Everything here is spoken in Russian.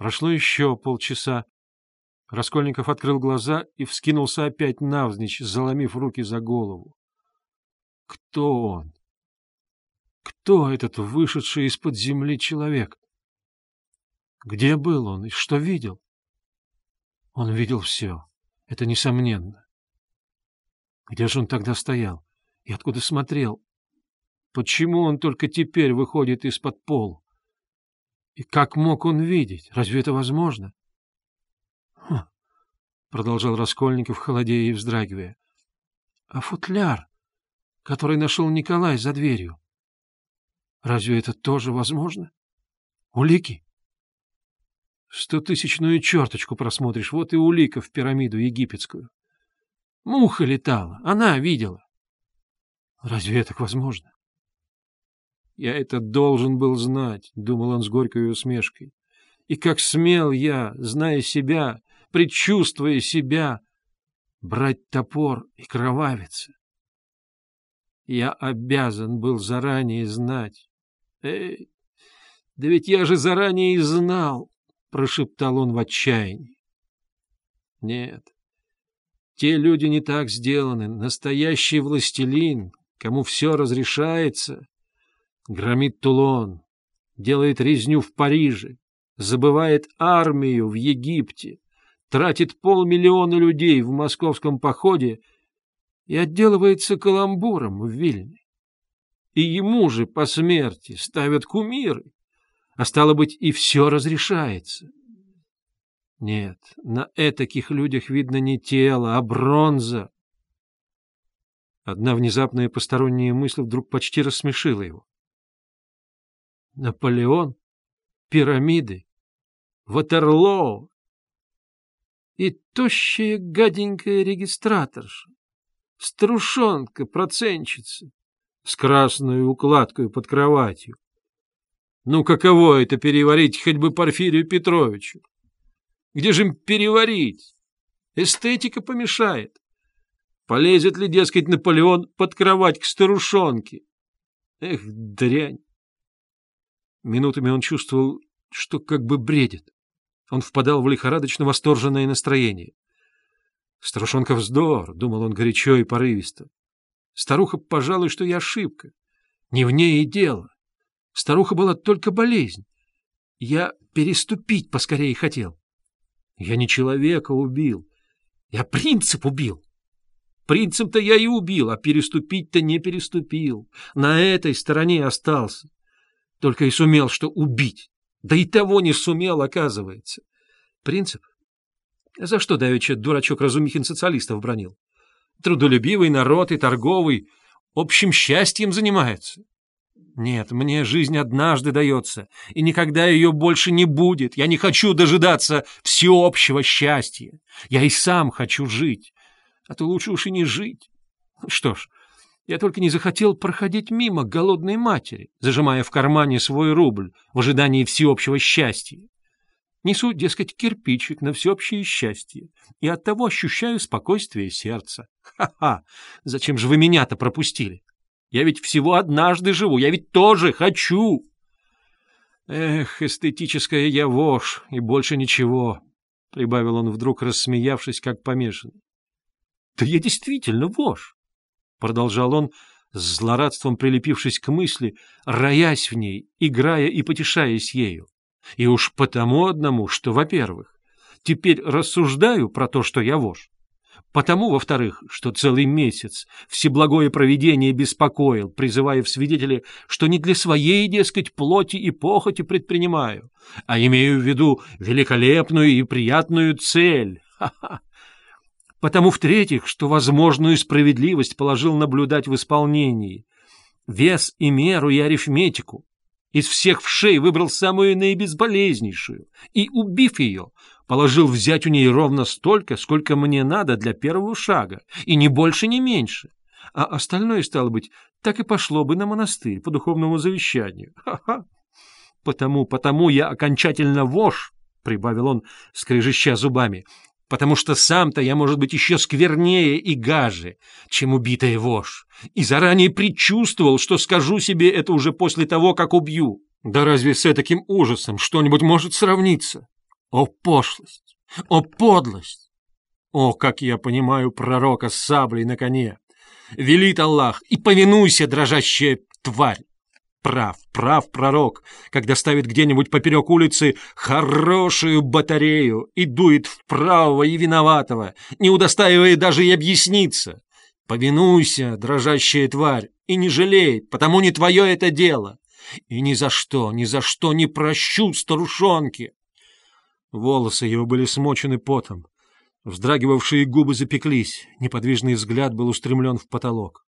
Прошло еще полчаса. Раскольников открыл глаза и вскинулся опять навзничь, заломив руки за голову. Кто он? Кто этот вышедший из-под земли человек? Где был он и что видел? Он видел все, это несомненно. Где же он тогда стоял и откуда смотрел? Почему он только теперь выходит из-под пола? И как мог он видеть? Разве это возможно? Хм, — продолжал Раскольников, холодея и вздрагивая. — А футляр, который нашел Николай за дверью? Разве это тоже возможно? Улики? Стотысячную черточку просмотришь, вот и улика в пирамиду египетскую. Муха летала, она видела. Разве это возможно? Я это должен был знать, — думал он с горькой усмешкой. И как смел я, зная себя, предчувствуя себя, брать топор и кровавиться. Я обязан был заранее знать. Эй, да ведь я же заранее и знал, — прошептал он в отчаянии. Нет, те люди не так сделаны. Настоящий властелин, кому все разрешается, Громит Тулон, делает резню в Париже, забывает армию в Египте, тратит полмиллиона людей в московском походе и отделывается каламбуром в Вильне. И ему же по смерти ставят кумиры, а стало быть, и все разрешается. Нет, на этаких людях видно не тело, а бронза. Одна внезапная посторонняя мысль вдруг почти рассмешила его. Наполеон, пирамиды, Ватерлоу и тощая гаденькая регистраторша, струшонка, проценщица, с красной укладкой под кроватью. Ну, каково это переварить хоть бы Порфирию Петровичу? Где же им переварить? Эстетика помешает. Полезет ли, дескать, Наполеон под кровать к старушонке? Эх, дрянь! Минутами он чувствовал, что как бы бредит. Он впадал в лихорадочно восторженное настроение. «Старушонка вздор», — думал он горячо и порывисто. «Старуха, пожалуй, что и ошибка. Не в ней и дело. Старуха была только болезнь. Я переступить поскорее хотел. Я не человека убил, я принцип убил. Принцип-то я и убил, а переступить-то не переступил. На этой стороне остался. Только и сумел, что убить. Да и того не сумел, оказывается. Принцип? За что давеча дурачок Разумихин социалистов бронил? Трудолюбивый народ и торговый общим счастьем занимается. Нет, мне жизнь однажды дается, и никогда ее больше не будет. Я не хочу дожидаться всеобщего счастья. Я и сам хочу жить, а то лучше уж и не жить. Что ж, я только не захотел проходить мимо голодной матери, зажимая в кармане свой рубль в ожидании всеобщего счастья. Несу, дескать, кирпичик на всеобщее счастье, и оттого ощущаю спокойствие сердца. Ха-ха! Зачем же вы меня-то пропустили? Я ведь всего однажды живу, я ведь тоже хочу! Эх, эстетическая я вошь, и больше ничего, — прибавил он вдруг, рассмеявшись, как помешанный. Да я действительно вошь продолжал он, с злорадством прилепившись к мысли, роясь в ней, играя и потешаясь ею. И уж потому одному, что, во-первых, теперь рассуждаю про то, что я вож. Потому, во-вторых, что целый месяц всеблагое провидение беспокоил, призывая в свидетели, что не для своей, дескать, плоти и похоти предпринимаю, а имею в виду великолепную и приятную цель. Ха-ха! Потому, в-третьих, что возможную справедливость положил наблюдать в исполнении. Вес и меру и арифметику. Из всех вшей выбрал самую наибезболезнейшую и, убив ее, положил взять у ней ровно столько, сколько мне надо для первого шага, и ни больше, ни меньше. А остальное, стало быть, так и пошло бы на монастырь по духовному завещанию. Ха-ха! Потому, потому я окончательно вошь, — прибавил он, скрежеща зубами, потому что сам-то я, может быть, еще сквернее и гаже, чем убитая вошь, и заранее предчувствовал, что скажу себе это уже после того, как убью. Да разве с таким ужасом что-нибудь может сравниться? О, пошлость! О, подлость! О, как я понимаю пророка с саблей на коне! Велит Аллах, и повинуйся, дрожащая тварь! Прав, прав пророк, когда ставит где-нибудь поперек улицы хорошую батарею и дует в правого и виноватого, не удостаивая даже и объясниться. Повинуйся, дрожащая тварь, и не жалей, потому не твое это дело. И ни за что, ни за что не прощу старушонки. Волосы его были смочены потом. Вздрагивавшие губы запеклись, неподвижный взгляд был устремлен в потолок.